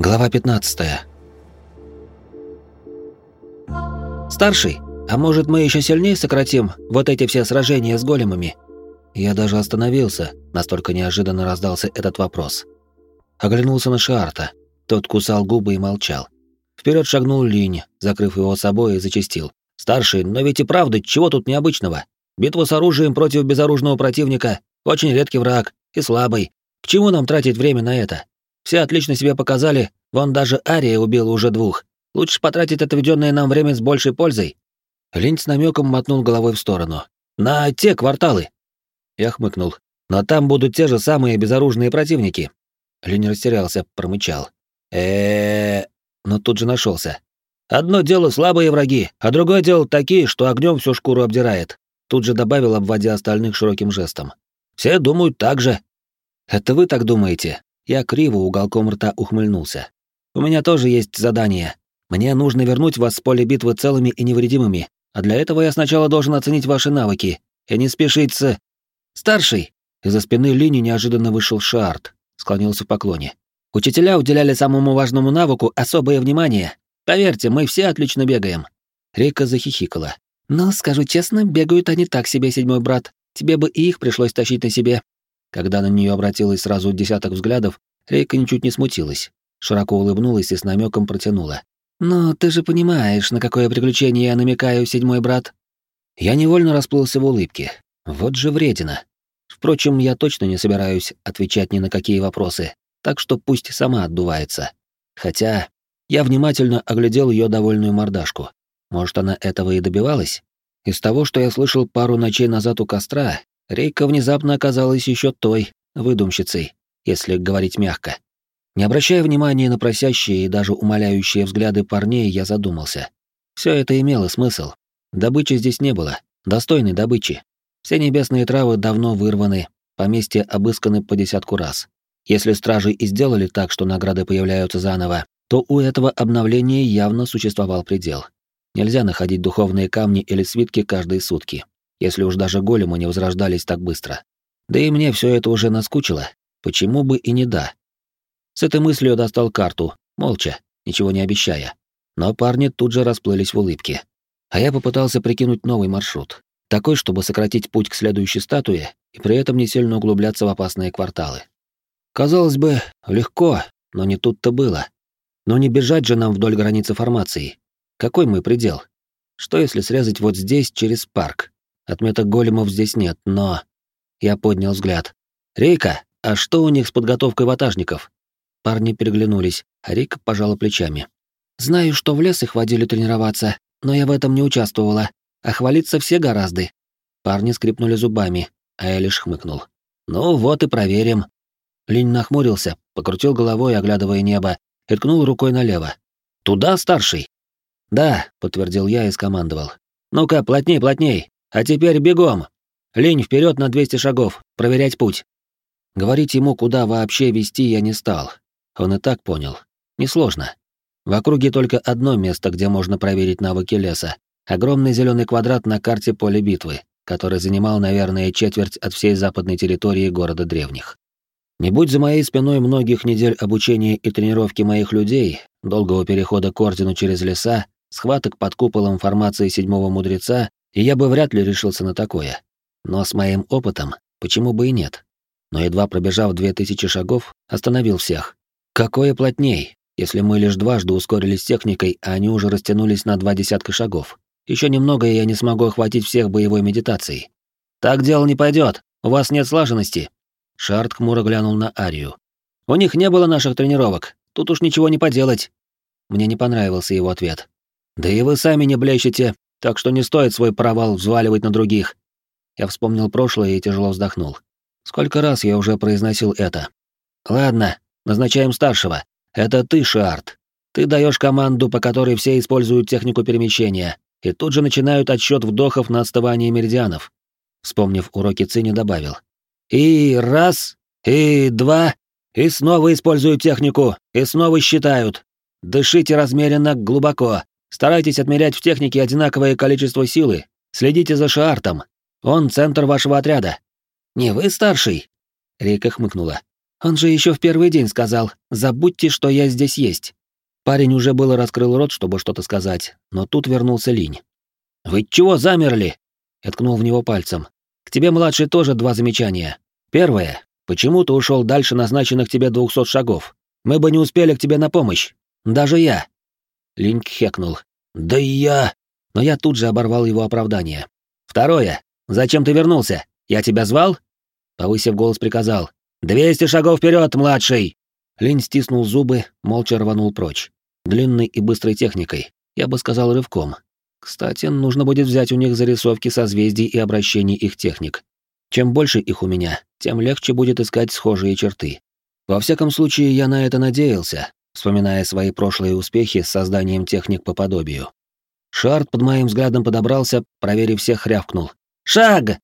Глава 15. Старший, а может мы еще сильнее сократим вот эти все сражения с големами? Я даже остановился, настолько неожиданно раздался этот вопрос. Оглянулся на Шарта. Тот кусал губы и молчал. Вперед шагнул Линь, закрыв его собой и зачастил. «Старший, но ведь и правда, чего тут необычного? Битва с оружием против безоружного противника — очень редкий враг и слабый. К чему нам тратить время на это? Все отлично себя показали, вон даже Ария убила уже двух. Лучше потратить отведенное нам время с большей пользой. Линь с намеком мотнул головой в сторону. На те кварталы. Я хмыкнул. Но там будут те же самые безоружные противники. Линь растерялся, промычал. э но тут же нашелся. Одно дело слабые враги, а другое дело такие, что огнем всю шкуру обдирает. Тут же добавил, обводя остальных широким жестом. Все думают так же. Это вы так думаете? Я криво уголком рта ухмыльнулся. «У меня тоже есть задание. Мне нужно вернуть вас с поля битвы целыми и невредимыми, а для этого я сначала должен оценить ваши навыки. И не спешить с... Старший!» Из-за спины линии неожиданно вышел Шарт, склонился в поклоне. «Учителя уделяли самому важному навыку особое внимание. Поверьте, мы все отлично бегаем». Рика захихикала. «Но, скажу честно, бегают они так себе, седьмой брат. Тебе бы и их пришлось тащить на себе. Когда на нее обратилось сразу десяток взглядов, Рейка ничуть не смутилась, широко улыбнулась и с намеком протянула. «Но ты же понимаешь, на какое приключение я намекаю, седьмой брат?» Я невольно расплылся в улыбке. Вот же вредина. Впрочем, я точно не собираюсь отвечать ни на какие вопросы, так что пусть сама отдувается. Хотя я внимательно оглядел ее довольную мордашку. Может, она этого и добивалась? Из того, что я слышал пару ночей назад у костра, Рейка внезапно оказалась еще той, выдумщицей, если говорить мягко. Не обращая внимания на просящие и даже умоляющие взгляды парней, я задумался. Все это имело смысл. Добычи здесь не было, достойной добычи. Все небесные травы давно вырваны, поместья обысканы по десятку раз. Если стражи и сделали так, что награды появляются заново, то у этого обновления явно существовал предел. Нельзя находить духовные камни или свитки каждые сутки если уж даже големы не возрождались так быстро. Да и мне все это уже наскучило, почему бы и не да. С этой мыслью достал карту, молча, ничего не обещая. Но парни тут же расплылись в улыбке. А я попытался прикинуть новый маршрут, такой, чтобы сократить путь к следующей статуе и при этом не сильно углубляться в опасные кварталы. Казалось бы, легко, но не тут-то было. Но не бежать же нам вдоль границы формации. Какой мой предел? Что если срезать вот здесь через парк? Отметок големов здесь нет, но... Я поднял взгляд. «Рейка, а что у них с подготовкой ватажников?» Парни переглянулись, а Рика пожала плечами. «Знаю, что в лес их водили тренироваться, но я в этом не участвовала, а хвалиться все гораздо». Парни скрипнули зубами, а я лишь хмыкнул. «Ну вот и проверим». Линь нахмурился, покрутил головой, оглядывая небо, и ткнул рукой налево. «Туда, старший?» «Да», — подтвердил я и скомандовал. «Ну-ка, плотней, плотней, а теперь бегом! Лень вперед на 200 шагов, проверять путь!» Говорить ему, куда вообще вести, я не стал. Он и так понял. Несложно. В округе только одно место, где можно проверить навыки леса. Огромный зеленый квадрат на карте поля битвы, который занимал, наверное, четверть от всей западной территории города древних. Не будь за моей спиной многих недель обучения и тренировки моих людей, долгого перехода к ордену через леса, схваток под куполом формации седьмого мудреца и я бы вряд ли решился на такое. Но с моим опытом, почему бы и нет? Но едва пробежав две тысячи шагов, остановил всех. Какое плотней, если мы лишь дважды ускорились техникой, а они уже растянулись на два десятка шагов. Еще немного, и я не смогу охватить всех боевой медитацией. Так дело не пойдет. У вас нет слаженности. Шарт хмуро глянул на Арию. У них не было наших тренировок. Тут уж ничего не поделать. Мне не понравился его ответ. Да и вы сами не блещете, так что не стоит свой провал взваливать на других. Я вспомнил прошлое и тяжело вздохнул. Сколько раз я уже произносил это. Ладно, назначаем старшего. Это ты, Шарт. Ты даешь команду, по которой все используют технику перемещения, и тут же начинают отсчет вдохов на отставание меридианов. Вспомнив уроки Цини, добавил. И раз, и два, и снова используют технику, и снова считают. Дышите размеренно, глубоко. Старайтесь отмерять в технике одинаковое количество силы. Следите за Шаартом. Он центр вашего отряда. Не вы старший? Рейка хмыкнула. Он же еще в первый день сказал «забудьте, что я здесь есть». Парень уже было раскрыл рот, чтобы что-то сказать, но тут вернулся Линь. «Вы чего замерли?» Я ткнул в него пальцем. «К тебе, младший, тоже два замечания. Первое. Почему ты ушел дальше назначенных тебе двухсот шагов? Мы бы не успели к тебе на помощь. Даже я». Линь хекнул. «Да и я...» Но я тут же оборвал его оправдание. «Второе. Зачем ты вернулся? Я тебя звал?» Повысив голос, приказал. «Двести шагов вперед, младший!» Линь стиснул зубы, молча рванул прочь. Длинной и быстрой техникой, я бы сказал рывком. Кстати, нужно будет взять у них зарисовки созвездий и обращений их техник. Чем больше их у меня, тем легче будет искать схожие черты. Во всяком случае, я на это надеялся, вспоминая свои прошлые успехи с созданием техник по подобию. Шарт под моим взглядом подобрался, проверив всех, рявкнул. «Шаг!»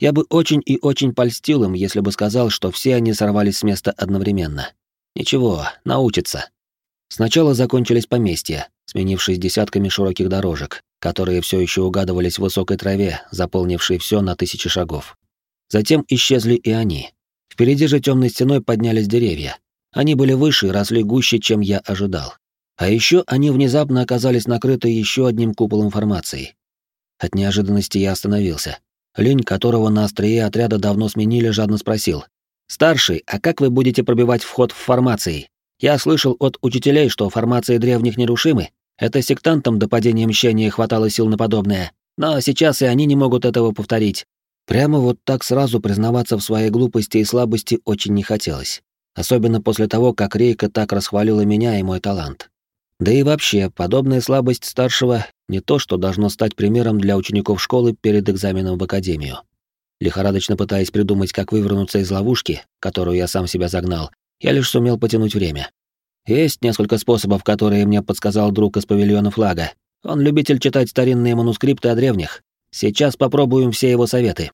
Я бы очень и очень польстил им, если бы сказал, что все они сорвались с места одновременно. Ничего, научатся. Сначала закончились поместья, сменившись десятками широких дорожек, которые все еще угадывались в высокой траве, заполнившей все на тысячи шагов. Затем исчезли и они. Впереди же темной стеной поднялись деревья. Они были выше и росли гуще, чем я ожидал. А еще они внезапно оказались накрыты еще одним куполом формации. От неожиданности я остановился. Линь, которого на острие отряда давно сменили, жадно спросил. «Старший, а как вы будете пробивать вход в формации? Я слышал от учителей, что формации древних нерушимы. Это сектантам до падения мщения хватало сил на подобное. Но сейчас и они не могут этого повторить. Прямо вот так сразу признаваться в своей глупости и слабости очень не хотелось. Особенно после того, как Рейка так расхвалила меня и мой талант. Да и вообще, подобная слабость старшего не то, что должно стать примером для учеников школы перед экзаменом в академию. Лихорадочно пытаясь придумать, как вывернуться из ловушки, которую я сам себя загнал, я лишь сумел потянуть время. Есть несколько способов, которые мне подсказал друг из павильона флага. Он любитель читать старинные манускрипты о древних. Сейчас попробуем все его советы.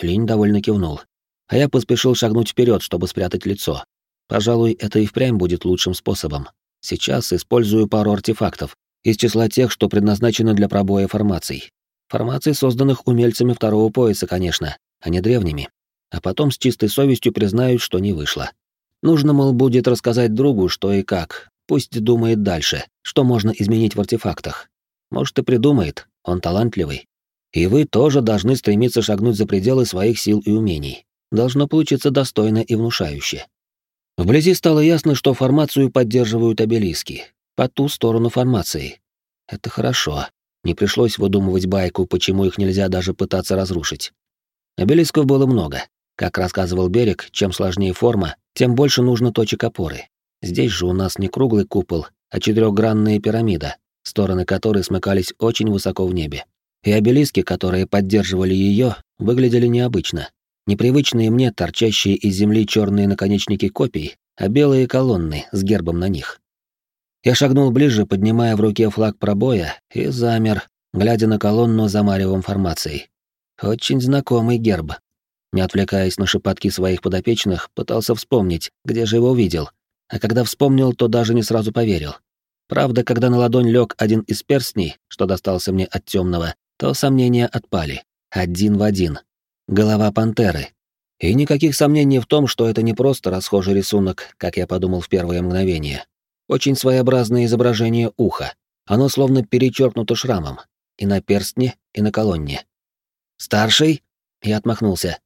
Линь довольно кивнул. А я поспешил шагнуть вперед, чтобы спрятать лицо. Пожалуй, это и впрямь будет лучшим способом. Сейчас использую пару артефактов из числа тех, что предназначены для пробоя формаций. Формаций, созданных умельцами второго пояса, конечно, а не древними. А потом с чистой совестью признают, что не вышло. Нужно, мол, будет рассказать другу, что и как. Пусть думает дальше, что можно изменить в артефактах. Может, и придумает, он талантливый. И вы тоже должны стремиться шагнуть за пределы своих сил и умений. Должно получиться достойно и внушающе. Вблизи стало ясно, что формацию поддерживают обелиски. По ту сторону формации. Это хорошо. Не пришлось выдумывать байку, почему их нельзя даже пытаться разрушить. Обелисков было много. Как рассказывал Берег, чем сложнее форма, тем больше нужно точек опоры. Здесь же у нас не круглый купол, а четырехгранная пирамида, стороны которой смыкались очень высоко в небе. И обелиски, которые поддерживали ее, выглядели необычно. Непривычные мне торчащие из земли черные наконечники копий, а белые колонны с гербом на них. Я шагнул ближе, поднимая в руке флаг пробоя, и замер, глядя на колонну за маревом формацией. Очень знакомый герб. Не отвлекаясь на шепотки своих подопечных, пытался вспомнить, где же его видел. А когда вспомнил, то даже не сразу поверил. Правда, когда на ладонь лег один из перстней, что достался мне от темного, то сомнения отпали. Один в один. Голова пантеры. И никаких сомнений в том, что это не просто расхожий рисунок, как я подумал в первое мгновение. Очень своеобразное изображение уха. Оно словно перечеркнуто шрамом. И на перстне, и на колонне. «Старший?» Я отмахнулся.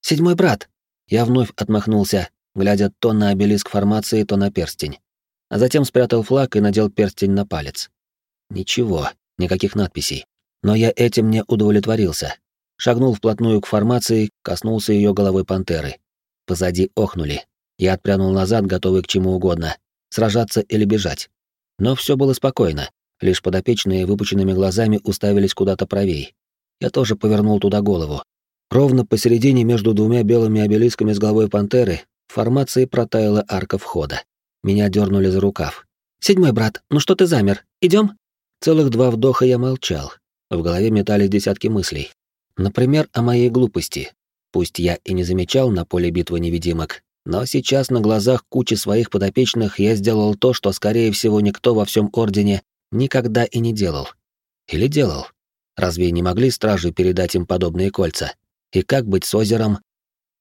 «Седьмой брат!» Я вновь отмахнулся, глядя то на обелиск формации, то на перстень. А затем спрятал флаг и надел перстень на палец. Ничего, никаких надписей. Но я этим не удовлетворился. Шагнул вплотную к формации, коснулся ее головой пантеры. Позади охнули. Я отпрянул назад, готовый к чему угодно, сражаться или бежать. Но все было спокойно, лишь подопечные выпученными глазами уставились куда-то правей. Я тоже повернул туда голову. Ровно посередине между двумя белыми обелисками с головой пантеры в формации протаяла арка входа. Меня дернули за рукав. «Седьмой брат, ну что ты замер? Идем? Целых два вдоха я молчал. В голове метались десятки мыслей. Например, о моей глупости. Пусть я и не замечал на поле битвы невидимок, но сейчас на глазах кучи своих подопечных я сделал то, что, скорее всего, никто во всем Ордене никогда и не делал. Или делал. Разве не могли стражи передать им подобные кольца? И как быть с озером?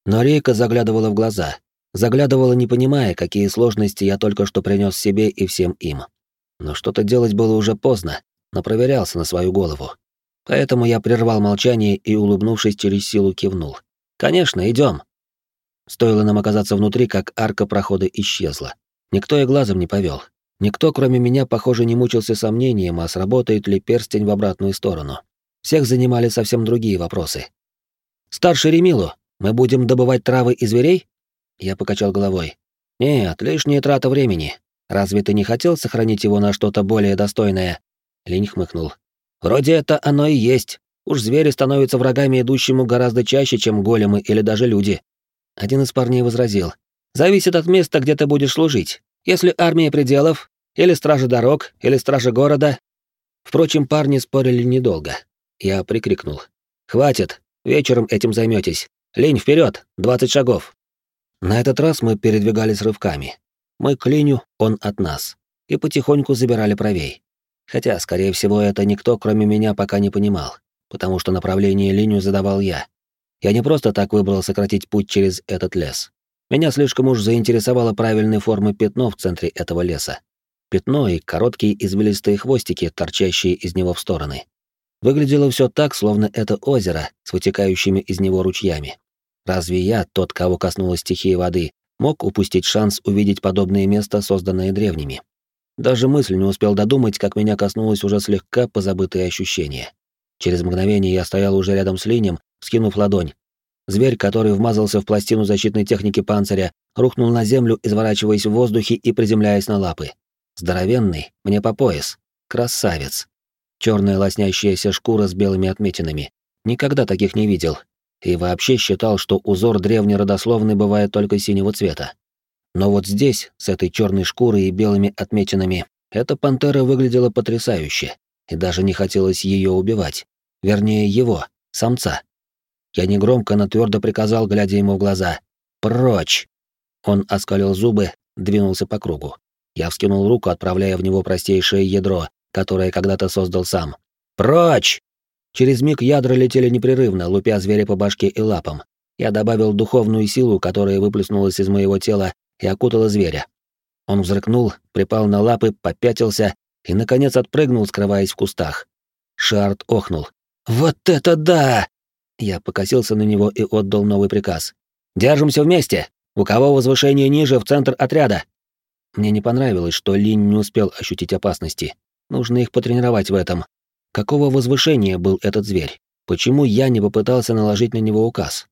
Но Рейка заглядывала в глаза. заглядывала, не понимая, какие сложности я только что принес себе и всем им. Но что-то делать было уже поздно, но проверялся на свою голову. Поэтому я прервал молчание и, улыбнувшись через силу, кивнул. «Конечно, идем. Стоило нам оказаться внутри, как арка прохода исчезла. Никто и глазом не повел. Никто, кроме меня, похоже, не мучился сомнением, а сработает ли перстень в обратную сторону. Всех занимали совсем другие вопросы. «Старший Ремилу, мы будем добывать травы и зверей?» Я покачал головой. «Нет, лишняя трата времени. Разве ты не хотел сохранить его на что-то более достойное?» Линь хмыкнул. «Вроде это оно и есть. Уж звери становятся врагами идущему гораздо чаще, чем големы или даже люди». Один из парней возразил. «Зависит от места, где ты будешь служить. Если армия пределов, или стража дорог, или стража города». Впрочем, парни спорили недолго. Я прикрикнул. «Хватит, вечером этим займетесь. Лень, вперед, двадцать шагов». На этот раз мы передвигались рывками. Мы к линию, он от нас. И потихоньку забирали правей. Хотя, скорее всего, это никто, кроме меня, пока не понимал, потому что направление линию задавал я. Я не просто так выбрал сократить путь через этот лес. Меня слишком уж заинтересовало правильной формы пятно в центре этого леса. Пятно и короткие извилистые хвостики, торчащие из него в стороны. Выглядело все так, словно это озеро с вытекающими из него ручьями. Разве я, тот, кого коснулась стихия воды, мог упустить шанс увидеть подобное место, созданное древними? Даже мысль не успел додумать, как меня коснулось уже слегка позабытое ощущение. Через мгновение я стоял уже рядом с Линем, скинув ладонь. Зверь, который вмазался в пластину защитной техники панциря, рухнул на землю, изворачиваясь в воздухе и приземляясь на лапы. Здоровенный, мне по пояс. Красавец. Черная лоснящаяся шкура с белыми отметинами. Никогда таких не видел. И вообще считал, что узор древней родословной бывает только синего цвета. Но вот здесь, с этой черной шкурой и белыми отметинами, эта пантера выглядела потрясающе, и даже не хотелось ее убивать. Вернее, его, самца. Я негромко, но твердо приказал, глядя ему в глаза. «Прочь!» Он оскалил зубы, двинулся по кругу. Я вскинул руку, отправляя в него простейшее ядро, которое когда-то создал сам. «Прочь!» Через миг ядра летели непрерывно, лупя зверя по башке и лапам. Я добавил духовную силу, которая выплеснулась из моего тела и окутала зверя. Он взрыкнул, припал на лапы, попятился и, наконец, отпрыгнул, скрываясь в кустах. Шарт охнул. «Вот это да!» Я покосился на него и отдал новый приказ. «Держимся вместе! У кого возвышение ниже, в центр отряда!» Мне не понравилось, что Линь не успел ощутить опасности. Нужно их потренировать в этом. Какого возвышения был этот зверь? Почему я не попытался наложить на него указ?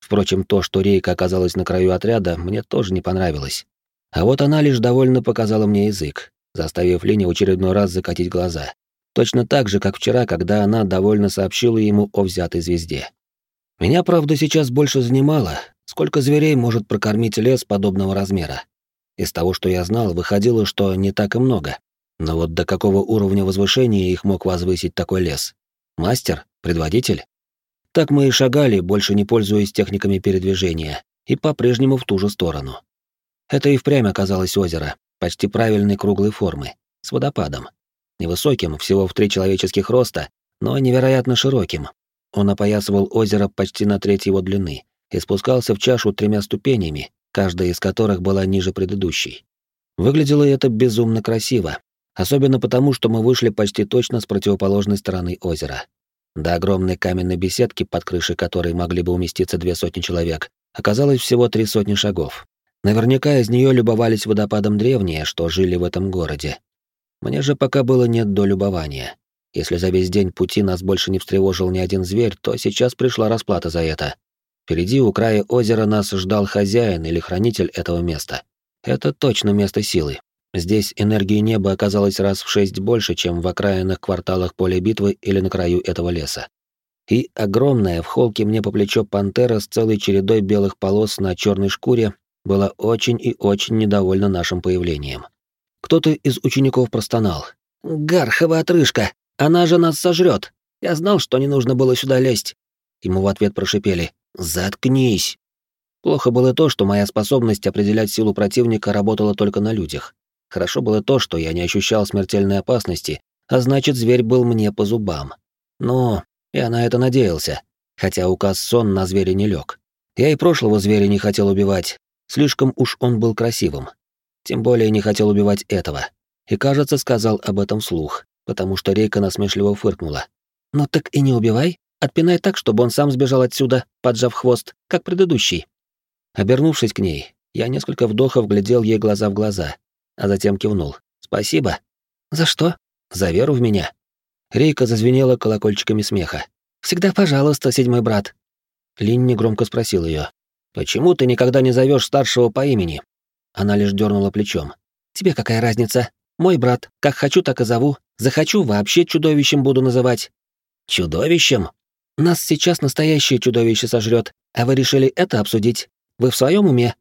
Впрочем, то, что Рейка оказалась на краю отряда, мне тоже не понравилось. А вот она лишь довольно показала мне язык, заставив Линь в очередной раз закатить глаза. Точно так же, как вчера, когда она довольно сообщила ему о взятой звезде. Меня, правда, сейчас больше занимало, сколько зверей может прокормить лес подобного размера. Из того, что я знал, выходило, что не так и много. Но вот до какого уровня возвышения их мог возвысить такой лес? Мастер? Предводитель? Так мы и шагали, больше не пользуясь техниками передвижения, и по-прежнему в ту же сторону. Это и впрямь оказалось озеро, почти правильной круглой формы, с водопадом невысоким, всего в три человеческих роста, но невероятно широким. Он опоясывал озеро почти на треть его длины и спускался в чашу тремя ступенями, каждая из которых была ниже предыдущей. Выглядело это безумно красиво, особенно потому, что мы вышли почти точно с противоположной стороны озера. До огромной каменной беседки, под крышей которой могли бы уместиться две сотни человек, оказалось всего три сотни шагов. Наверняка из нее любовались водопадом древние, что жили в этом городе, мне же пока было нет до любования. Если за весь день пути нас больше не встревожил ни один зверь, то сейчас пришла расплата за это. Впереди у края озера нас ждал хозяин или хранитель этого места. Это точно место силы. Здесь энергии неба оказалось раз в шесть больше, чем в окраинных кварталах поля битвы или на краю этого леса. И огромная в холке мне по плечо пантера с целой чередой белых полос на черной шкуре была очень и очень недовольна нашим появлением. Кто-то из учеников простонал. «Гархова отрыжка! Она же нас сожрет! Я знал, что не нужно было сюда лезть!» Ему в ответ прошипели. «Заткнись!» Плохо было то, что моя способность определять силу противника работала только на людях. Хорошо было то, что я не ощущал смертельной опасности, а значит, зверь был мне по зубам. Но я на это надеялся, хотя указ сон на зверя не лег. Я и прошлого зверя не хотел убивать, Слишком уж он был красивым. Тем более не хотел убивать этого. И, кажется, сказал об этом вслух, потому что Рейка насмешливо фыркнула. «Ну так и не убивай, отпинай так, чтобы он сам сбежал отсюда, поджав хвост, как предыдущий». Обернувшись к ней, я несколько вдохов глядел ей глаза в глаза, а затем кивнул. «Спасибо». «За что?» «За веру в меня». Рейка зазвенела колокольчиками смеха. «Всегда пожалуйста, седьмой брат». Линни громко спросил ее: «Почему ты никогда не зовешь старшего по имени?» Она лишь дернула плечом. «Тебе какая разница? Мой брат, как хочу, так и зову. Захочу, вообще чудовищем буду называть». «Чудовищем?» «Нас сейчас настоящее чудовище сожрет, а вы решили это обсудить. Вы в своем уме?»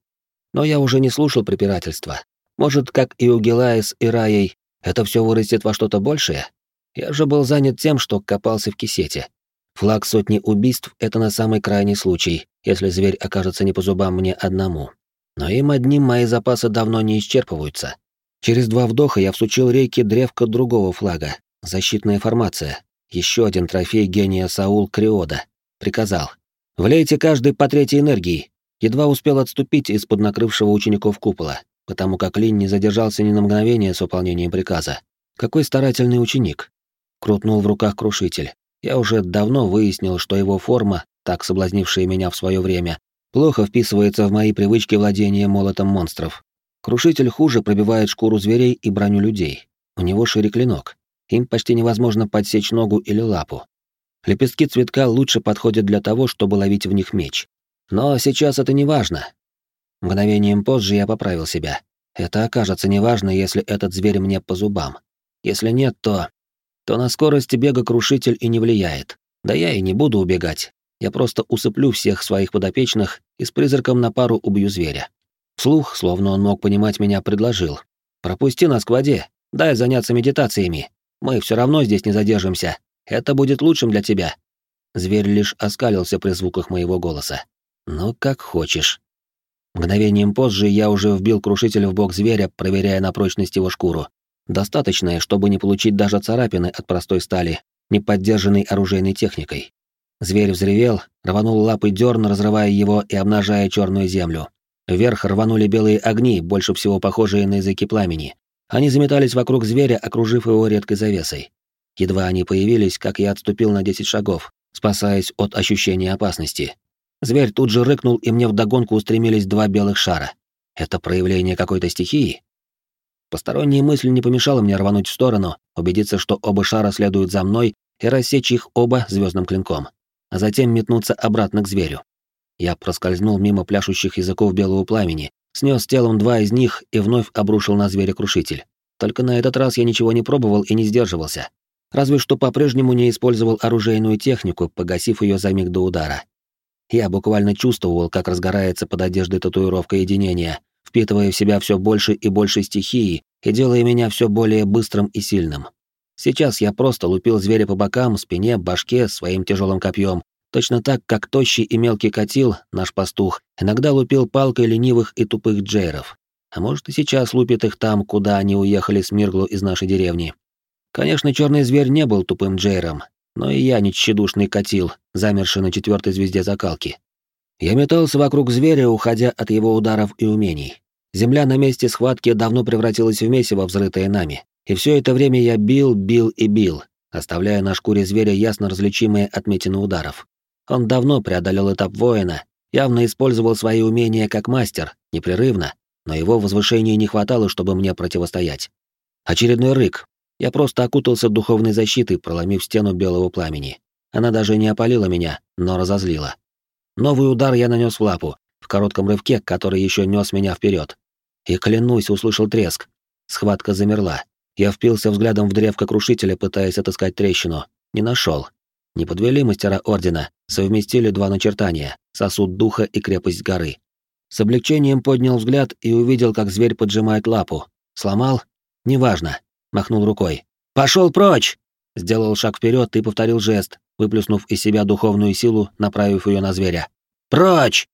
Но я уже не слушал препирательства. Может, как и у Гелаис и Раей, это все вырастет во что-то большее? Я же был занят тем, что копался в кисете. Флаг сотни убийств — это на самый крайний случай, если зверь окажется не по зубам мне одному. Но им одним мои запасы давно не исчерпываются. Через два вдоха я всучил рейке древко другого флага. Защитная формация. Еще один трофей гения Саул Криода. Приказал. «Влейте каждый по третьей энергии». Едва успел отступить из-под накрывшего учеников купола, потому как Лин не задержался ни на мгновение с выполнением приказа. Какой старательный ученик. Крутнул в руках крушитель. Я уже давно выяснил, что его форма, так соблазнившая меня в свое время, плохо вписывается в мои привычки владения молотом монстров. Крушитель хуже пробивает шкуру зверей и броню людей. У него шире клинок. Им почти невозможно подсечь ногу или лапу. Лепестки цветка лучше подходят для того, чтобы ловить в них меч. Но сейчас это не важно. Мгновением позже я поправил себя. Это окажется неважно, если этот зверь мне по зубам. Если нет, то... То на скорость бега крушитель и не влияет. Да я и не буду убегать. Я просто усыплю всех своих подопечных и с призраком на пару убью зверя. Слух, словно он мог понимать меня, предложил. «Пропусти нас к воде, дай заняться медитациями. Мы все равно здесь не задержимся. Это будет лучшим для тебя». Зверь лишь оскалился при звуках моего голоса. «Ну, как хочешь». Мгновением позже я уже вбил крушитель в бок зверя, проверяя на прочность его шкуру. Достаточное, чтобы не получить даже царапины от простой стали, не поддержанной оружейной техникой. Зверь взревел, рванул лапой дерн, разрывая его и обнажая черную землю. Вверх рванули белые огни, больше всего похожие на языки пламени. Они заметались вокруг зверя, окружив его редкой завесой. Едва они появились, как я отступил на 10 шагов, спасаясь от ощущения опасности. Зверь тут же рыкнул, и мне вдогонку устремились два белых шара. Это проявление какой-то стихии? Посторонняя мысль не помешала мне рвануть в сторону, убедиться, что оба шара следуют за мной, и рассечь их оба звездным клинком, а затем метнуться обратно к зверю. Я проскользнул мимо пляшущих языков белого пламени, снес телом два из них и вновь обрушил на зверя крушитель. Только на этот раз я ничего не пробовал и не сдерживался. Разве что по-прежнему не использовал оружейную технику, погасив ее за миг до удара. Я буквально чувствовал, как разгорается под одеждой татуировка единения, впитывая в себя все больше и больше стихии и делая меня все более быстрым и сильным. Сейчас я просто лупил зверя по бокам, спине, башке своим тяжелым копьем, точно так, как тощий и мелкий котил, наш пастух, иногда лупил палкой ленивых и тупых джейров. А может, и сейчас лупит их там, куда они уехали с Мирглу из нашей деревни. Конечно, черный зверь не был тупым джейром, но и я не тщедушный котил, замерший на четвертой звезде закалки. Я метался вокруг зверя, уходя от его ударов и умений. Земля на месте схватки давно превратилась в месиво, взрытое нами. И все это время я бил, бил и бил, оставляя на шкуре зверя ясно различимые отметины ударов. Он давно преодолел этап воина, явно использовал свои умения как мастер, непрерывно, но его возвышения не хватало, чтобы мне противостоять. Очередной рык, я просто окутался духовной защитой, проломив стену белого пламени. Она даже не опалила меня, но разозлила. Новый удар я нанес в лапу, в коротком рывке, который еще нес меня вперед. И клянусь, услышал треск. Схватка замерла. Я впился взглядом в древко крушителя, пытаясь отыскать трещину. Не нашел. Не подвели мастера ордена, совместили два начертания — сосуд духа и крепость горы. С облегчением поднял взгляд и увидел, как зверь поджимает лапу. Сломал? Неважно махнул рукой. Пошел прочь! Сделал шаг вперед и повторил жест, выплюснув из себя духовную силу, направив ее на зверя. Прочь!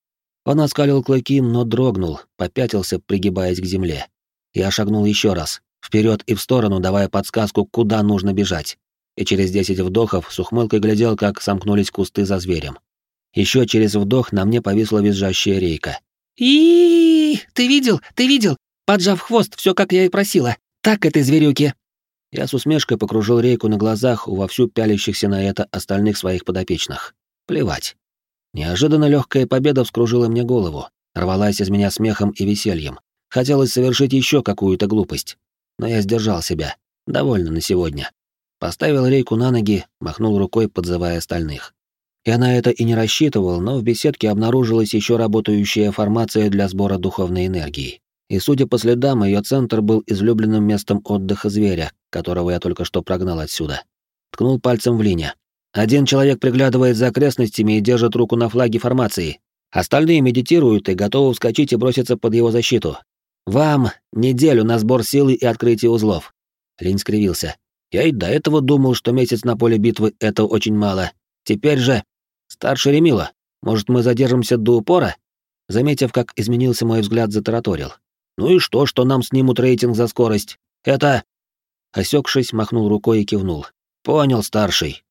Он оскалил клыки, но дрогнул, попятился, пригибаясь к земле. Я шагнул еще раз, вперед и в сторону, давая подсказку, куда нужно бежать. И через десять вдохов с ухмылкой глядел, как сомкнулись кусты за зверем. Еще через вдох на мне повисла визжащая рейка. и «Смотри, ты видел, ты видел? Поджав хвост, все как я и просила. Так этой зверюки!» Я с усмешкой покружил рейку на глазах у вовсю пялящихся на это остальных своих подопечных. Плевать. Неожиданно легкая победа вскружила мне голову, рвалась из меня смехом и весельем. Хотелось совершить еще какую-то глупость. Но я сдержал себя. Довольно на сегодня. Поставил рейку на ноги, махнул рукой, подзывая остальных. Я на это и не рассчитывал, но в беседке обнаружилась еще работающая формация для сбора духовной энергии. И, судя по следам, ее центр был излюбленным местом отдыха зверя, которого я только что прогнал отсюда. Ткнул пальцем в линия. Один человек приглядывает за окрестностями и держит руку на флаге формации. Остальные медитируют и готовы вскочить и броситься под его защиту. Вам неделю на сбор силы и открытие узлов. Линь скривился. Я и до этого думал, что месяц на поле битвы — это очень мало. Теперь же... Старший Ремила, может, мы задержимся до упора? Заметив, как изменился мой взгляд, затараторил. Ну и что, что нам снимут рейтинг за скорость? Это... Осекшись, махнул рукой и кивнул. Понял, старший.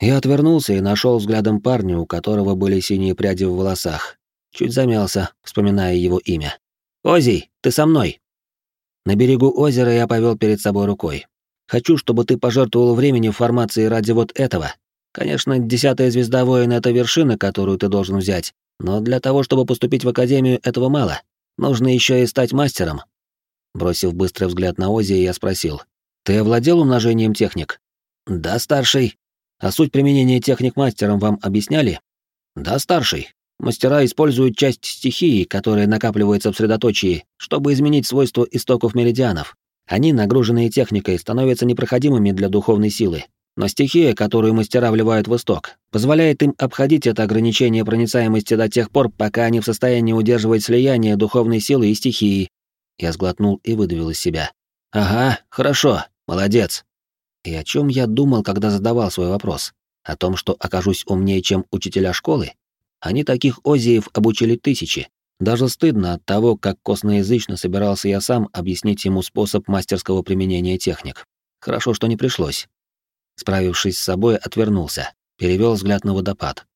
Я отвернулся и нашел взглядом парня, у которого были синие пряди в волосах. Чуть замялся, вспоминая его имя. «Озий, ты со мной!» На берегу озера я повел перед собой рукой. «Хочу, чтобы ты пожертвовал времени в формации ради вот этого. Конечно, десятая звезда воина — это вершина, которую ты должен взять, но для того, чтобы поступить в академию, этого мало. Нужно еще и стать мастером». Бросив быстрый взгляд на Ози, я спросил. «Ты овладел умножением техник?» «Да, старший», а суть применения техник мастером вам объясняли? Да, старший. Мастера используют часть стихии, которая накапливается в средоточии, чтобы изменить свойства истоков меридианов. Они, нагруженные техникой, становятся непроходимыми для духовной силы. Но стихия, которую мастера вливают в исток, позволяет им обходить это ограничение проницаемости до тех пор, пока они в состоянии удерживать слияние духовной силы и стихии. Я сглотнул и выдавил из себя. «Ага, хорошо, молодец. И о чем я думал, когда задавал свой вопрос? О том, что окажусь умнее, чем учителя школы? Они таких озиев обучили тысячи. Даже стыдно от того, как косноязычно собирался я сам объяснить ему способ мастерского применения техник. Хорошо, что не пришлось. Справившись с собой, отвернулся, перевел взгляд на водопад.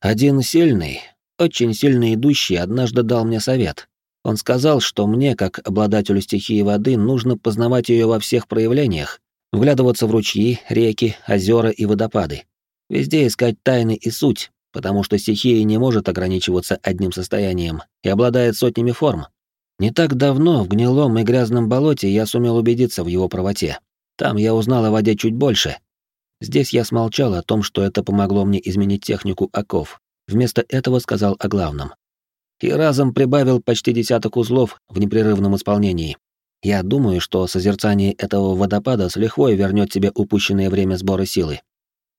Один сильный, очень сильный идущий однажды дал мне совет. Он сказал, что мне, как обладателю стихии воды, нужно познавать ее во всех проявлениях, вглядываться в ручьи, реки, озера и водопады. Везде искать тайны и суть, потому что стихия не может ограничиваться одним состоянием и обладает сотнями форм. Не так давно в гнилом и грязном болоте я сумел убедиться в его правоте. Там я узнал о воде чуть больше. Здесь я смолчал о том, что это помогло мне изменить технику оков. Вместо этого сказал о главном. И разом прибавил почти десяток узлов в непрерывном исполнении. Я думаю, что созерцание этого водопада с лихвой вернет тебе упущенное время сбора силы.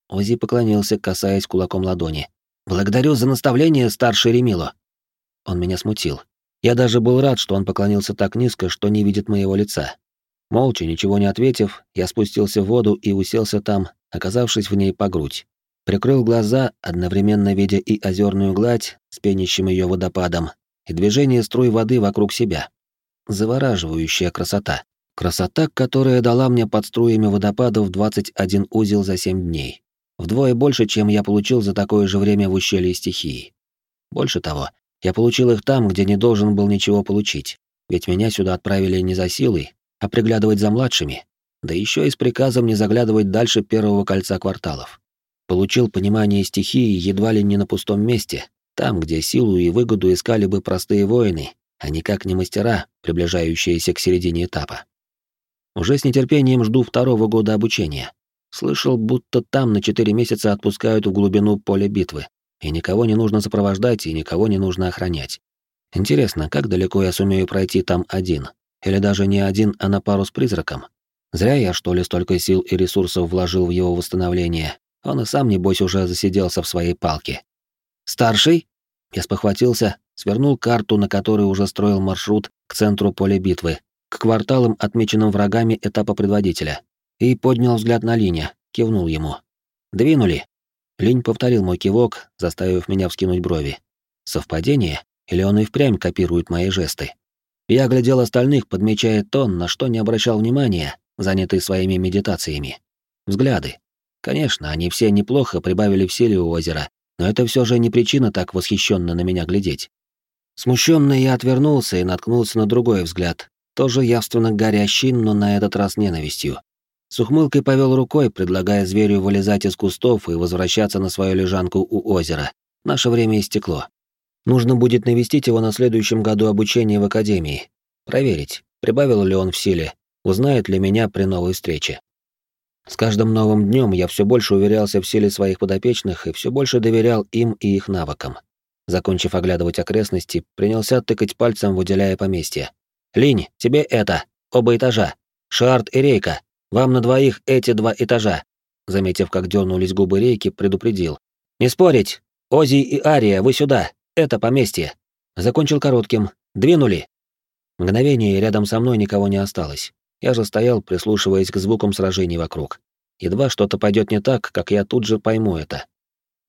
Ози поклонился, касаясь кулаком ладони. Благодарю за наставление, старший Ремило. Он меня смутил. Я даже был рад, что он поклонился так низко, что не видит моего лица. Молча, ничего не ответив, я спустился в воду и уселся там, оказавшись в ней по грудь. Прикрыл глаза, одновременно видя и озерную гладь с пенящим ее водопадом, и движение струй воды вокруг себя завораживающая красота. Красота, которая дала мне под струями водопадов 21 узел за 7 дней. Вдвое больше, чем я получил за такое же время в ущелье стихии. Больше того, я получил их там, где не должен был ничего получить. Ведь меня сюда отправили не за силой, а приглядывать за младшими, да еще и с приказом не заглядывать дальше первого кольца кварталов. Получил понимание стихии едва ли не на пустом месте, там, где силу и выгоду искали бы простые воины, а никак не мастера, приближающиеся к середине этапа. Уже с нетерпением жду второго года обучения. Слышал, будто там на четыре месяца отпускают в глубину поля битвы, и никого не нужно сопровождать, и никого не нужно охранять. Интересно, как далеко я сумею пройти там один? Или даже не один, а на пару с призраком? Зря я, что ли, столько сил и ресурсов вложил в его восстановление. Он и сам, небось, уже засиделся в своей палке. «Старший?» Я спохватился, свернул карту, на которой уже строил маршрут к центру поля битвы, к кварталам, отмеченным врагами этапа предводителя, и поднял взгляд на Линя, кивнул ему. «Двинули!» Линь повторил мой кивок, заставив меня вскинуть брови. Совпадение? Или он и впрямь копирует мои жесты? Я глядел остальных, подмечая то, на что не обращал внимания, занятый своими медитациями. Взгляды. Конечно, они все неплохо прибавили в силе у озера, но это все же не причина так восхищенно на меня глядеть. Смущенный я отвернулся и наткнулся на другой взгляд, тоже явственно горящий, но на этот раз ненавистью. С ухмылкой повел рукой, предлагая зверю вылезать из кустов и возвращаться на свою лежанку у озера. Наше время истекло. Нужно будет навестить его на следующем году обучения в академии. Проверить, прибавил ли он в силе, узнает ли меня при новой встрече. С каждым новым днем я все больше уверялся в силе своих подопечных и все больше доверял им и их навыкам. Закончив оглядывать окрестности, принялся тыкать пальцем, выделяя поместье. «Линь, тебе это! Оба этажа! Шарт и Рейка! Вам на двоих эти два этажа!» Заметив, как дернулись губы Рейки, предупредил. «Не спорить! Ози и Ария, вы сюда! Это поместье!» Закончил коротким. «Двинули!» Мгновение рядом со мной никого не осталось. Я же стоял, прислушиваясь к звукам сражений вокруг. Едва что-то пойдет не так, как я тут же пойму это.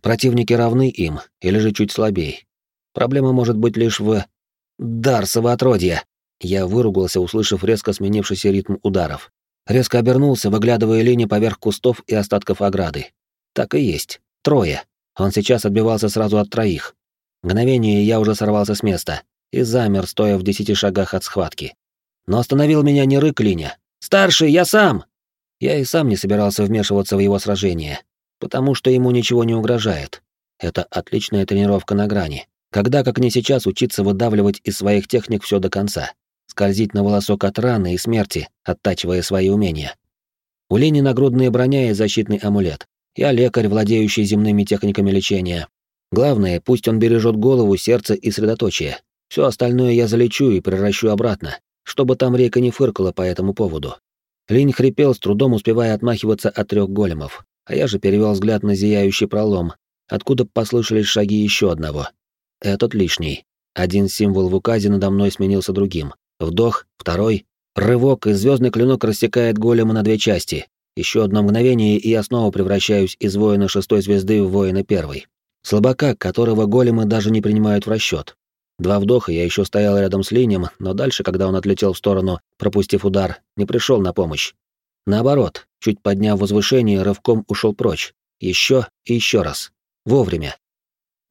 Противники равны им, или же чуть слабее. Проблема может быть лишь в... Дарсово отродье! Я выругался, услышав резко сменившийся ритм ударов. Резко обернулся, выглядывая линии поверх кустов и остатков ограды. Так и есть. Трое. Он сейчас отбивался сразу от троих. Мгновение, я уже сорвался с места и замер, стоя в десяти шагах от схватки. Но остановил меня не рык Линя. «Старший, я сам!» Я и сам не собирался вмешиваться в его сражение, потому что ему ничего не угрожает. Это отличная тренировка на грани. Когда, как не сейчас, учиться выдавливать из своих техник все до конца скользить на волосок от раны и смерти, оттачивая свои умения. У Лени нагрудная броня и защитный амулет. Я лекарь, владеющий земными техниками лечения. Главное, пусть он бережет голову, сердце и средоточие. Все остальное я залечу и превращу обратно, чтобы там река не фыркала по этому поводу. Линь хрипел, с трудом успевая отмахиваться от трех големов, а я же перевел взгляд на зияющий пролом, откуда послышались шаги еще одного. Этот лишний. Один символ в указе надо мной сменился другим. Вдох, второй, рывок, и звездный клинок рассекает голема на две части. Еще одно мгновение, и я снова превращаюсь из воина шестой звезды в воина первой. Слабака, которого големы даже не принимают в расчет. Два вдоха я еще стоял рядом с Линем, но дальше, когда он отлетел в сторону, пропустив удар, не пришел на помощь. Наоборот, чуть подняв возвышение, рывком ушел прочь. Еще и еще раз. Вовремя.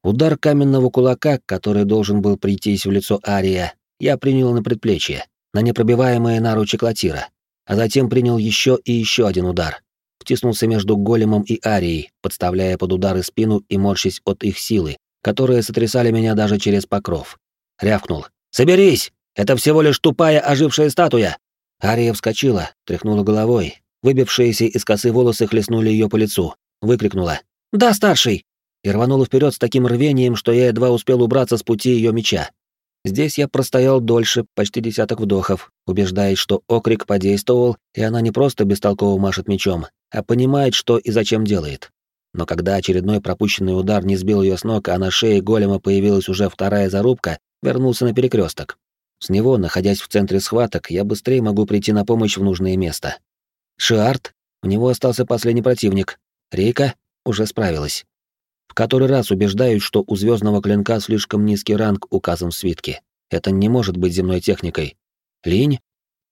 Удар каменного кулака, который должен был прийтись в лицо Ария, я принял на предплечье, на непробиваемое наручи клотира, а затем принял еще и еще один удар. Втиснулся между големом и арией, подставляя под удары спину и морщись от их силы, которые сотрясали меня даже через покров. Рявкнул. «Соберись! Это всего лишь тупая ожившая статуя!» Ария вскочила, тряхнула головой. Выбившиеся из косы волосы хлестнули ее по лицу. Выкрикнула. «Да, старший!» И рванула вперед с таким рвением, что я едва успел убраться с пути ее меча. Здесь я простоял дольше, почти десяток вдохов, убеждаясь, что окрик подействовал, и она не просто бестолково машет мечом, а понимает, что и зачем делает. Но когда очередной пропущенный удар не сбил ее с ног, а на шее голема появилась уже вторая зарубка, вернулся на перекресток. С него, находясь в центре схваток, я быстрее могу прийти на помощь в нужное место. Шиарт, у него остался последний противник. Рейка уже справилась. В который раз убеждаюсь, что у звездного клинка слишком низкий ранг указан в свитке. Это не может быть земной техникой. Линь?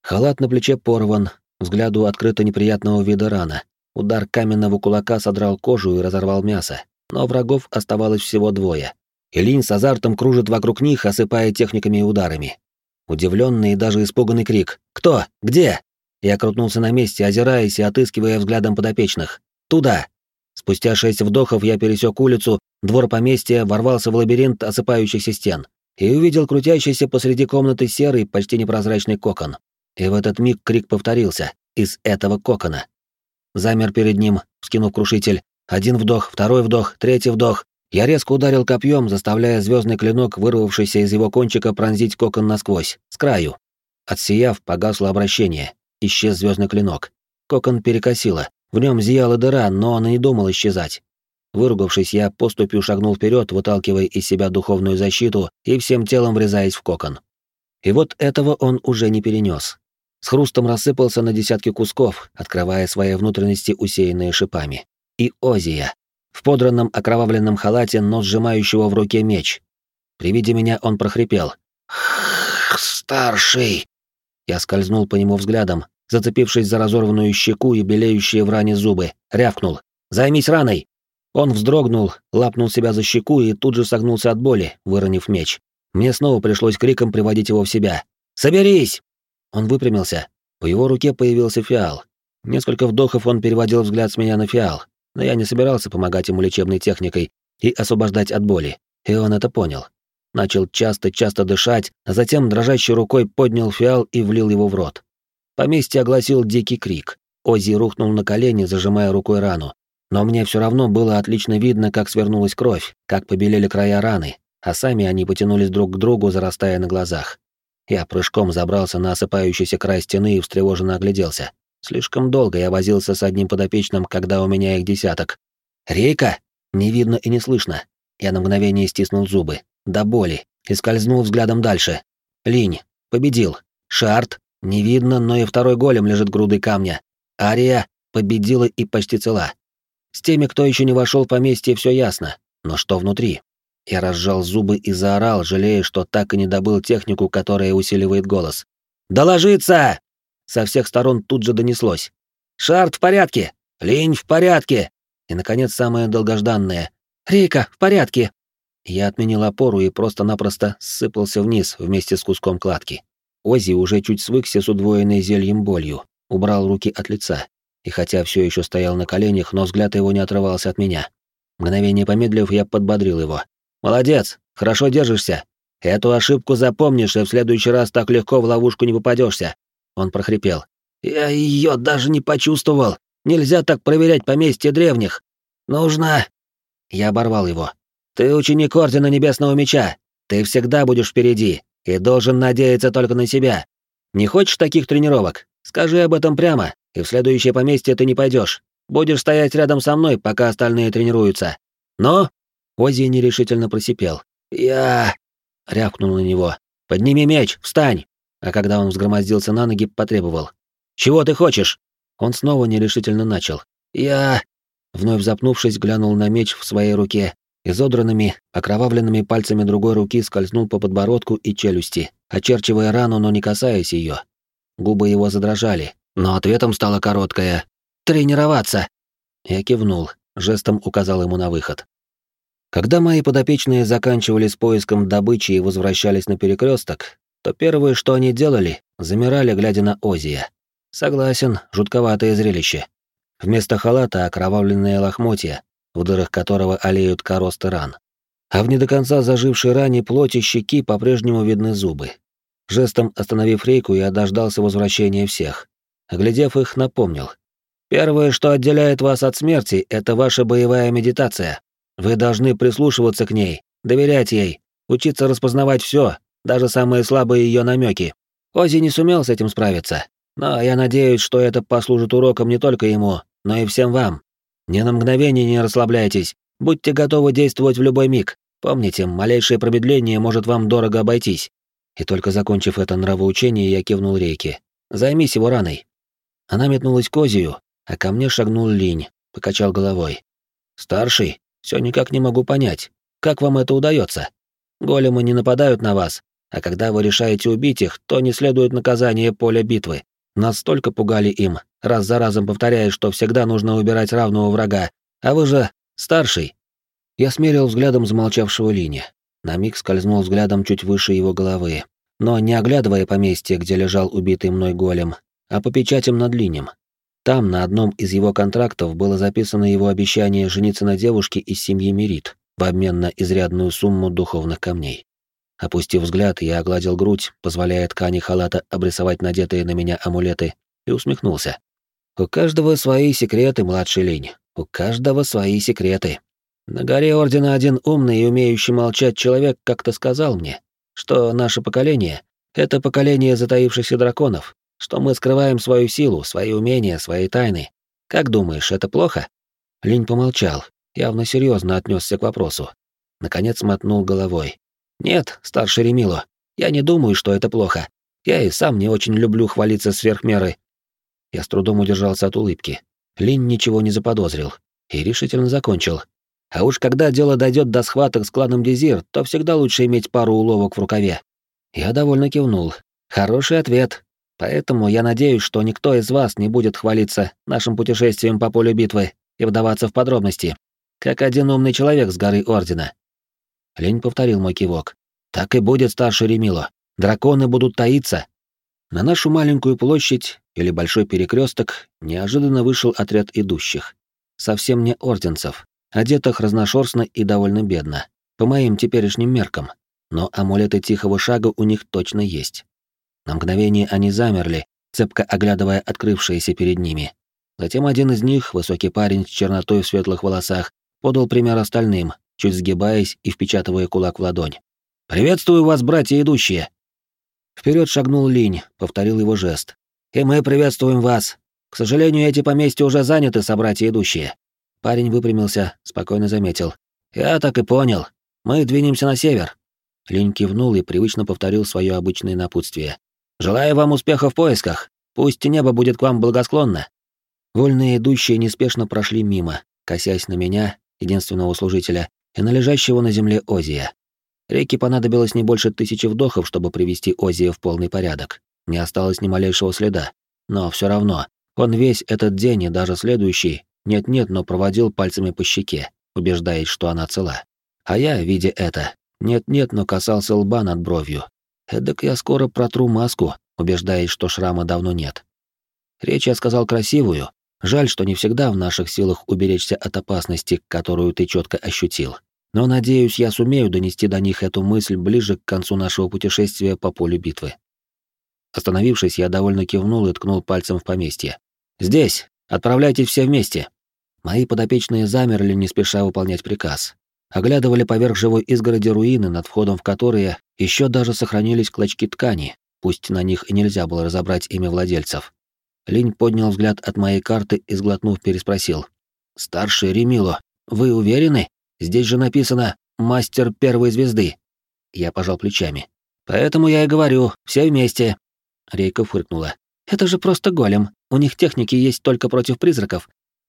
Халат на плече порван, взгляду открыто неприятного вида рана. Удар каменного кулака содрал кожу и разорвал мясо. Но врагов оставалось всего двое. И Линь с азартом кружит вокруг них, осыпая техниками и ударами. Удивленный и даже испуганный крик «Кто? Где?» Я крутнулся на месте, озираясь и отыскивая взглядом подопечных. «Туда!» Спустя шесть вдохов я пересек улицу, двор поместья, ворвался в лабиринт осыпающихся стен и увидел крутящийся посреди комнаты серый, почти непрозрачный кокон. И в этот миг крик повторился из этого кокона. Замер перед ним, вскинув крушитель. Один вдох, второй вдох, третий вдох. Я резко ударил копьем, заставляя звездный клинок, вырвавшийся из его кончика, пронзить кокон насквозь, с краю. Отсияв, погасло обращение. Исчез звездный клинок. Кокон перекосило. В нем зияла дыра, но он и не думал исчезать. Выругавшись, я поступью шагнул вперед, выталкивая из себя духовную защиту и всем телом врезаясь в кокон. И вот этого он уже не перенес. С хрустом рассыпался на десятки кусков, открывая свои внутренности, усеянные шипами. И Озия. В подранном окровавленном халате, но сжимающего в руке меч. При виде меня он прохрипел. «Старший!» Я скользнул по нему взглядом, зацепившись за разорванную щеку и белеющие в ране зубы, рявкнул. «Займись раной!» Он вздрогнул, лапнул себя за щеку и тут же согнулся от боли, выронив меч. Мне снова пришлось криком приводить его в себя. «Соберись!» Он выпрямился. В его руке появился фиал. Несколько вдохов он переводил взгляд с меня на фиал, но я не собирался помогать ему лечебной техникой и освобождать от боли, и он это понял. Начал часто-часто дышать, а затем дрожащей рукой поднял фиал и влил его в рот. Поместье огласил дикий крик. Оззи рухнул на колени, зажимая рукой рану. Но мне все равно было отлично видно, как свернулась кровь, как побелели края раны, а сами они потянулись друг к другу, зарастая на глазах. Я прыжком забрался на осыпающийся край стены и встревоженно огляделся. Слишком долго я возился с одним подопечным, когда у меня их десяток. «Рейка!» Не видно и не слышно. Я на мгновение стиснул зубы. До боли. И скользнул взглядом дальше. Линь. Победил. Шарт. Не видно, но и второй голем лежит грудой камня. Ария победила и почти цела. С теми, кто еще не вошел в поместье, все ясно. Но что внутри? Я разжал зубы и заорал, жалея, что так и не добыл технику, которая усиливает голос. «Доложиться!» Со всех сторон тут же донеслось. «Шарт в порядке! Линь в порядке!» И, наконец, самое долгожданное. «Рика, в порядке!» Я отменил опору и просто-напросто сыпался вниз вместе с куском кладки. Ози уже чуть свыкся с удвоенной зельем болью, убрал руки от лица, и хотя все еще стоял на коленях, но взгляд его не отрывался от меня. Мгновение помедлив, я подбодрил его. Молодец, хорошо держишься. Эту ошибку запомнишь, и в следующий раз так легко в ловушку не попадешься. Он прохрипел. Я ее даже не почувствовал. Нельзя так проверять поместье древних. Нужно... Я оборвал его. Ты ученик Ордена Небесного Меча. Ты всегда будешь впереди и должен надеяться только на себя. Не хочешь таких тренировок? Скажи об этом прямо, и в следующее поместье ты не пойдешь. Будешь стоять рядом со мной, пока остальные тренируются. Но Оззи нерешительно просипел. «Я...» — рявкнул на него. «Подними меч, встань!» А когда он взгромоздился на ноги, потребовал. «Чего ты хочешь?» Он снова нерешительно начал. «Я...» Вновь запнувшись, глянул на меч в своей руке. Изодранными, окровавленными пальцами другой руки скользнул по подбородку и челюсти, очерчивая рану, но не касаясь ее. Губы его задрожали, но ответом стало короткое «Тренироваться!» Я кивнул, жестом указал ему на выход. Когда мои подопечные заканчивали с поиском добычи и возвращались на перекресток, то первое, что они делали, замирали, глядя на Озия. Согласен, жутковатое зрелище. Вместо халата окровавленные лохмотья, в дырах которого олеют коросты ран. А в не до конца зажившей ране плоти щеки по-прежнему видны зубы. Жестом остановив рейку, я дождался возвращения всех. Оглядев их, напомнил. «Первое, что отделяет вас от смерти, это ваша боевая медитация. Вы должны прислушиваться к ней, доверять ей, учиться распознавать все, даже самые слабые ее намеки. Ози не сумел с этим справиться, но я надеюсь, что это послужит уроком не только ему, но и всем вам. Ни на мгновение не расслабляйтесь, будьте готовы действовать в любой миг. Помните, малейшее промедление может вам дорого обойтись. И только закончив это нравоучение, я кивнул Рейке. Займись его раной. Она метнулась к Озию, а ко мне шагнул Линь, покачал головой. Старший, все никак не могу понять, как вам это удается. Големы не нападают на вас, а когда вы решаете убить их, то не следует наказание поля битвы. Нас столько пугали им, раз за разом повторяя, что всегда нужно убирать равного врага, а вы же старший. Я смерил взглядом замолчавшего Линя. На миг скользнул взглядом чуть выше его головы, но не оглядывая поместье, где лежал убитый мной голем, а по печатям над Линем. Там на одном из его контрактов было записано его обещание жениться на девушке из семьи Мерит в обмен на изрядную сумму духовных камней. Опустив взгляд, я огладил грудь, позволяя ткани халата обрисовать надетые на меня амулеты, и усмехнулся. У каждого свои секреты, младший лень. У каждого свои секреты. На горе Ордена один умный и умеющий молчать человек как-то сказал мне, что наше поколение — это поколение затаившихся драконов, что мы скрываем свою силу, свои умения, свои тайны. Как думаешь, это плохо? Линь помолчал, явно серьезно отнесся к вопросу. Наконец мотнул головой. Нет, старший Ремило, я не думаю, что это плохо. Я и сам не очень люблю хвалиться сверх меры. Я с трудом удержался от улыбки. Линь ничего не заподозрил и решительно закончил. А уж когда дело дойдет до схваток с кланом Дезир, то всегда лучше иметь пару уловок в рукаве. Я довольно кивнул. Хороший ответ, Поэтому я надеюсь, что никто из вас не будет хвалиться нашим путешествием по полю битвы и вдаваться в подробности, как один умный человек с горы Ордена. Лень повторил мой кивок. Так и будет, старший Ремило. Драконы будут таиться. На нашу маленькую площадь или большой перекресток неожиданно вышел отряд идущих. Совсем не орденцев, одетых разношерстно и довольно бедно, по моим теперешним меркам. Но амулеты тихого шага у них точно есть. На мгновение они замерли, цепко оглядывая открывшееся перед ними. Затем один из них, высокий парень с чернотой в светлых волосах, подал пример остальным, чуть сгибаясь и впечатывая кулак в ладонь. «Приветствую вас, братья идущие!» Вперед шагнул Линь, повторил его жест. «И мы приветствуем вас. К сожалению, эти поместья уже заняты, собратья идущие». Парень выпрямился, спокойно заметил. «Я так и понял. Мы двинемся на север». Линь кивнул и привычно повторил свое обычное напутствие. «Желаю вам успеха в поисках. Пусть небо будет к вам благосклонно». Вольные идущие неспешно прошли мимо, косясь на меня, единственного служителя, и на лежащего на земле Озия. Реке понадобилось не больше тысячи вдохов, чтобы привести Озия в полный порядок. Не осталось ни малейшего следа. Но все равно, он весь этот день и даже следующий, нет-нет, но проводил пальцами по щеке, убеждаясь, что она цела. А я, видя это, нет-нет, но касался лба над бровью. Эдак я скоро протру маску, убеждаясь, что шрама давно нет. Речь я сказал красивую. Жаль, что не всегда в наших силах уберечься от опасности, которую ты четко ощутил. Но, надеюсь, я сумею донести до них эту мысль ближе к концу нашего путешествия по полю битвы. Остановившись, я довольно кивнул и ткнул пальцем в поместье. «Здесь! Отправляйтесь все вместе!» Мои подопечные замерли, не спеша выполнять приказ. Оглядывали поверх живой изгороди руины, над входом в которые еще даже сохранились клочки ткани, пусть на них и нельзя было разобрать имя владельцев. Линь поднял взгляд от моей карты и, сглотнув, переспросил. «Старший Ремило, вы уверены?» Здесь же написано «Мастер первой звезды». Я пожал плечами. «Поэтому я и говорю, все вместе». Рейка фыркнула. «Это же просто голем. У них техники есть только против призраков».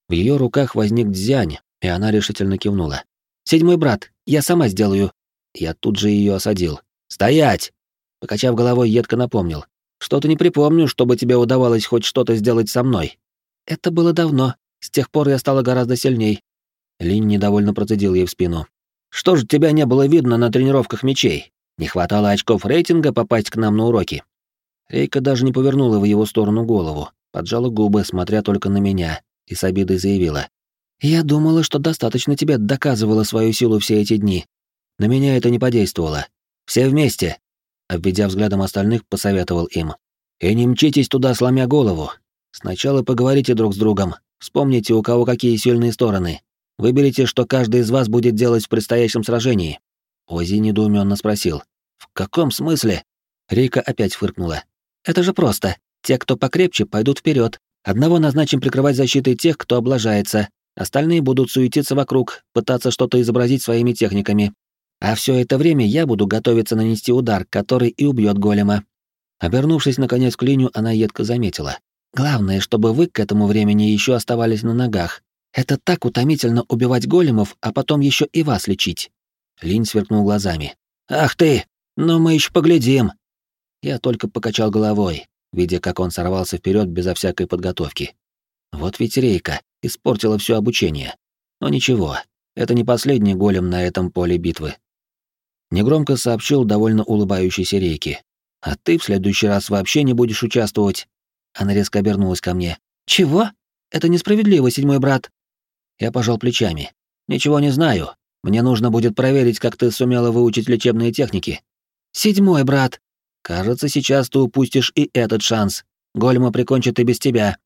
В ее руках возник дзянь, и она решительно кивнула. «Седьмой брат, я сама сделаю». Я тут же ее осадил. «Стоять!» Покачав головой, едко напомнил. «Что-то не припомню, чтобы тебе удавалось хоть что-то сделать со мной». «Это было давно. С тех пор я стала гораздо сильней. Линь недовольно процедил ей в спину. «Что же тебя не было видно на тренировках мечей? Не хватало очков рейтинга попасть к нам на уроки?» Рейка даже не повернула в его сторону голову, поджала губы, смотря только на меня, и с обидой заявила. «Я думала, что достаточно тебе доказывала свою силу все эти дни. На меня это не подействовало. Все вместе!» Обведя взглядом остальных, посоветовал им. «И не мчитесь туда, сломя голову. Сначала поговорите друг с другом, вспомните, у кого какие сильные стороны, Выберите, что каждый из вас будет делать в предстоящем сражении. Ози недоуменно спросил. В каком смысле? Рика опять фыркнула. Это же просто. Те, кто покрепче, пойдут вперед. Одного назначим прикрывать защитой тех, кто облажается. Остальные будут суетиться вокруг, пытаться что-то изобразить своими техниками. А все это время я буду готовиться нанести удар, который и убьет голема. Обернувшись наконец к Линю, она едко заметила. Главное, чтобы вы к этому времени еще оставались на ногах, это так утомительно убивать големов, а потом еще и вас лечить. Линь сверкнул глазами. Ах ты! Но мы еще поглядим. Я только покачал головой, видя, как он сорвался вперед безо всякой подготовки. Вот ведь рейка испортила все обучение. Но ничего, это не последний голем на этом поле битвы. Негромко сообщил довольно улыбающийся рейки. А ты в следующий раз вообще не будешь участвовать. Она резко обернулась ко мне. Чего? Это несправедливо, седьмой брат. Я пожал плечами. «Ничего не знаю. Мне нужно будет проверить, как ты сумела выучить лечебные техники». «Седьмой, брат». «Кажется, сейчас ты упустишь и этот шанс. Гольма прикончит и без тебя».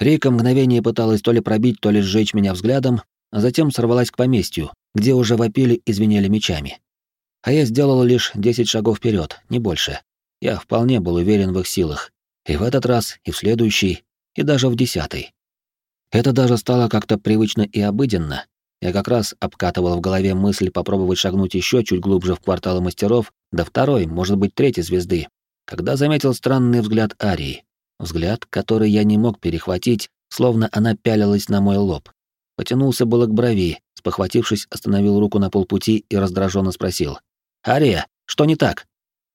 Рика мгновение пыталась то ли пробить, то ли сжечь меня взглядом, а затем сорвалась к поместью, где уже вопили и звенели мечами. А я сделал лишь десять шагов вперед, не больше. Я вполне был уверен в их силах. И в этот раз, и в следующий, и даже в десятый. Это даже стало как-то привычно и обыденно. Я как раз обкатывал в голове мысль попробовать шагнуть еще чуть глубже в кварталы мастеров, до второй, может быть, третьей звезды, когда заметил странный взгляд Арии. Взгляд, который я не мог перехватить, словно она пялилась на мой лоб. Потянулся было к брови, спохватившись, остановил руку на полпути и раздраженно спросил. «Ария, что не так?»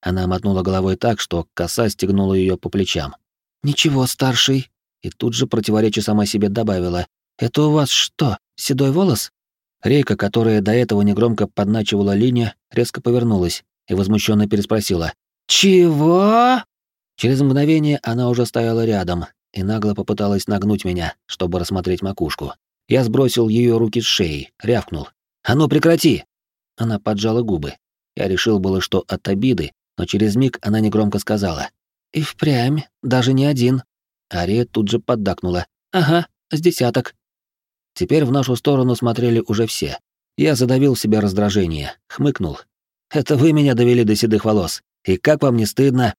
Она мотнула головой так, что коса стегнула ее по плечам. «Ничего, старший», и тут же, противоречия сама себе, добавила. «Это у вас что, седой волос?» Рейка, которая до этого негромко подначивала линия, резко повернулась, и возмущенно переспросила. «Чего?» Через мгновение она уже стояла рядом и нагло попыталась нагнуть меня, чтобы рассмотреть макушку. Я сбросил ее руки с шеи, рявкнул. «А ну прекрати!» Она поджала губы. Я решил было, что от обиды, но через миг она негромко сказала. «И впрямь, даже не один». Ария тут же поддакнула. «Ага, с десяток». Теперь в нашу сторону смотрели уже все. Я задавил в себе раздражение, хмыкнул. «Это вы меня довели до седых волос. И как вам не стыдно?»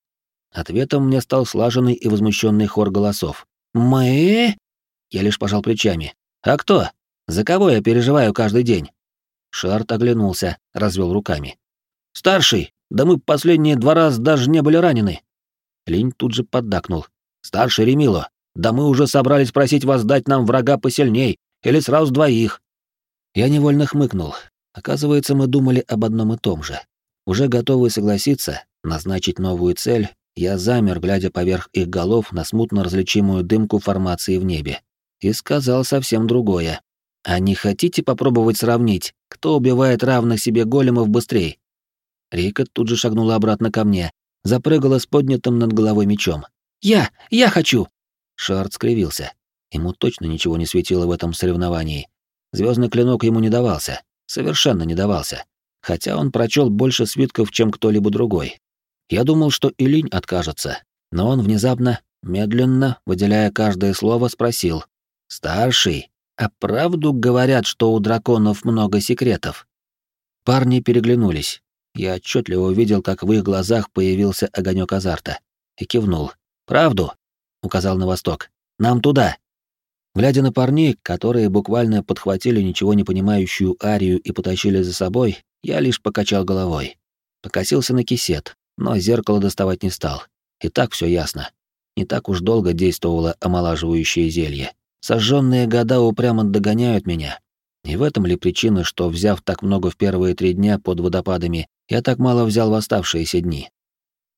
Ответом мне стал слаженный и возмущенный хор голосов. «Мы?» Я лишь пожал плечами. «А кто? За кого я переживаю каждый день?» Шарт оглянулся, развел руками. «Старший, да мы последние два раза даже не были ранены». Линь тут же поддакнул. «Старший Ремило, да мы уже собрались просить вас дать нам врага посильней, или сразу двоих». Я невольно хмыкнул. Оказывается, мы думали об одном и том же. Уже готовы согласиться, назначить новую цель, я замер, глядя поверх их голов на смутно различимую дымку формации в небе. И сказал совсем другое. «А не хотите попробовать сравнить, кто убивает равных себе големов быстрее?» Рика тут же шагнула обратно ко мне, запрыгала с поднятым над головой мечом. «Я! Я хочу!» Шарт скривился. Ему точно ничего не светило в этом соревновании. Звездный клинок ему не давался. Совершенно не давался. Хотя он прочел больше свитков, чем кто-либо другой. Я думал, что и Линь откажется, но он внезапно, медленно, выделяя каждое слово, спросил. «Старший, а правду говорят, что у драконов много секретов?» Парни переглянулись. Я отчетливо увидел, как в их глазах появился огонек азарта. И кивнул. «Правду?» — указал на восток. «Нам туда!» Глядя на парней, которые буквально подхватили ничего не понимающую Арию и потащили за собой, я лишь покачал головой. Покосился на кисет, но зеркало доставать не стал. И так все ясно. Не так уж долго действовало омолаживающее зелье. Сожженные года упрямо догоняют меня. И в этом ли причина, что, взяв так много в первые три дня под водопадами, я так мало взял в оставшиеся дни?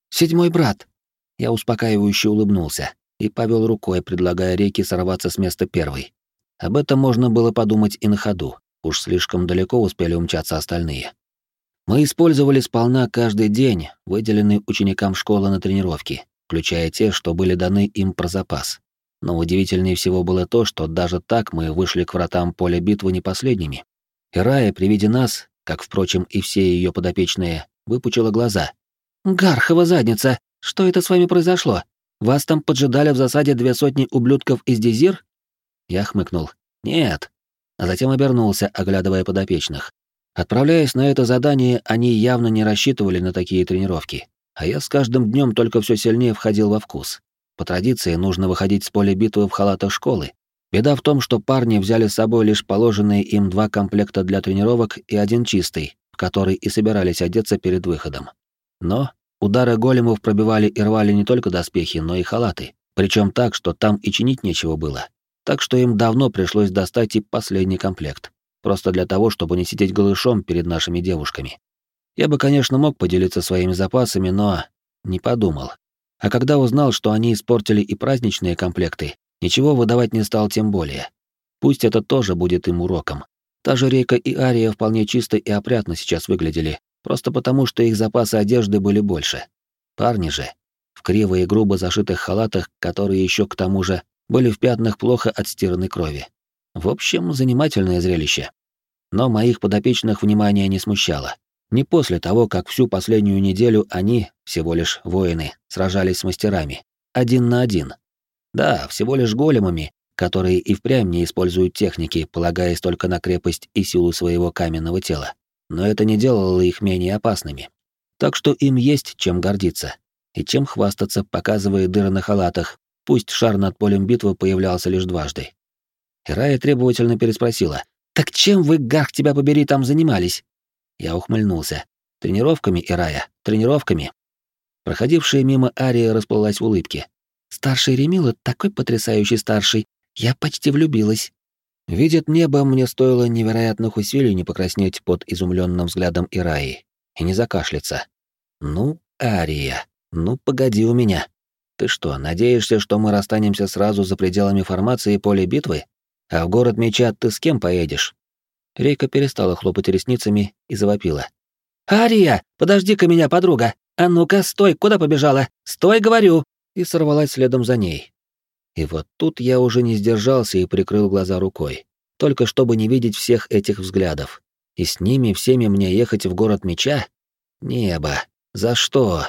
«Седьмой брат!» Я успокаивающе улыбнулся и повел рукой, предлагая реке сорваться с места первой. Об этом можно было подумать и на ходу. Уж слишком далеко успели умчаться остальные. Мы использовали сполна каждый день, выделенный ученикам школы на тренировки, включая те, что были даны им про запас. Но удивительнее всего было то, что даже так мы вышли к вратам поля битвы не последними. Ирая при виде нас, как, впрочем, и все ее подопечные, выпучила глаза. «Гархова задница! Что это с вами произошло? Вас там поджидали в засаде две сотни ублюдков из Дезир?» Я хмыкнул. «Нет». А затем обернулся, оглядывая подопечных. Отправляясь на это задание, они явно не рассчитывали на такие тренировки, а я с каждым днем только все сильнее входил во вкус. По традиции нужно выходить с поля битвы в халатах школы. Беда в том, что парни взяли с собой лишь положенные им два комплекта для тренировок и один чистый, в который и собирались одеться перед выходом. Но удары големов пробивали и рвали не только доспехи, но и халаты, причем так, что там и чинить нечего было. Так что им давно пришлось достать и последний комплект просто для того, чтобы не сидеть голышом перед нашими девушками. Я бы, конечно, мог поделиться своими запасами, но не подумал. А когда узнал, что они испортили и праздничные комплекты, ничего выдавать не стал тем более. Пусть это тоже будет им уроком. Та же Рейка и Ария вполне чисто и опрятно сейчас выглядели, просто потому, что их запасы одежды были больше. Парни же, в криво и грубо зашитых халатах, которые еще к тому же были в пятнах плохо отстиранной крови. В общем, занимательное зрелище. Но моих подопечных внимания не смущало. Не после того, как всю последнюю неделю они, всего лишь воины, сражались с мастерами. Один на один. Да, всего лишь големами, которые и впрямь не используют техники, полагаясь только на крепость и силу своего каменного тела. Но это не делало их менее опасными. Так что им есть чем гордиться. И чем хвастаться, показывая дыры на халатах, пусть шар над полем битвы появлялся лишь дважды. Ирая требовательно переспросила. «Так чем вы, гах тебя побери, там занимались?» Я ухмыльнулся. «Тренировками, Ирая, тренировками». Проходившая мимо Ария расплылась в улыбке. «Старший Ремила такой потрясающий старший. Я почти влюбилась». Видит небо, мне стоило невероятных усилий не покраснеть под изумленным взглядом Ираи и не закашляться. «Ну, Ария, ну погоди у меня. Ты что, надеешься, что мы расстанемся сразу за пределами формации поля битвы? А в город меча ты с кем поедешь?» Рейка перестала хлопать ресницами и завопила. «Ария, подожди-ка меня, подруга! А ну-ка, стой, куда побежала? Стой, говорю!» И сорвалась следом за ней. И вот тут я уже не сдержался и прикрыл глаза рукой, только чтобы не видеть всех этих взглядов. И с ними всеми мне ехать в город меча? Небо. За что?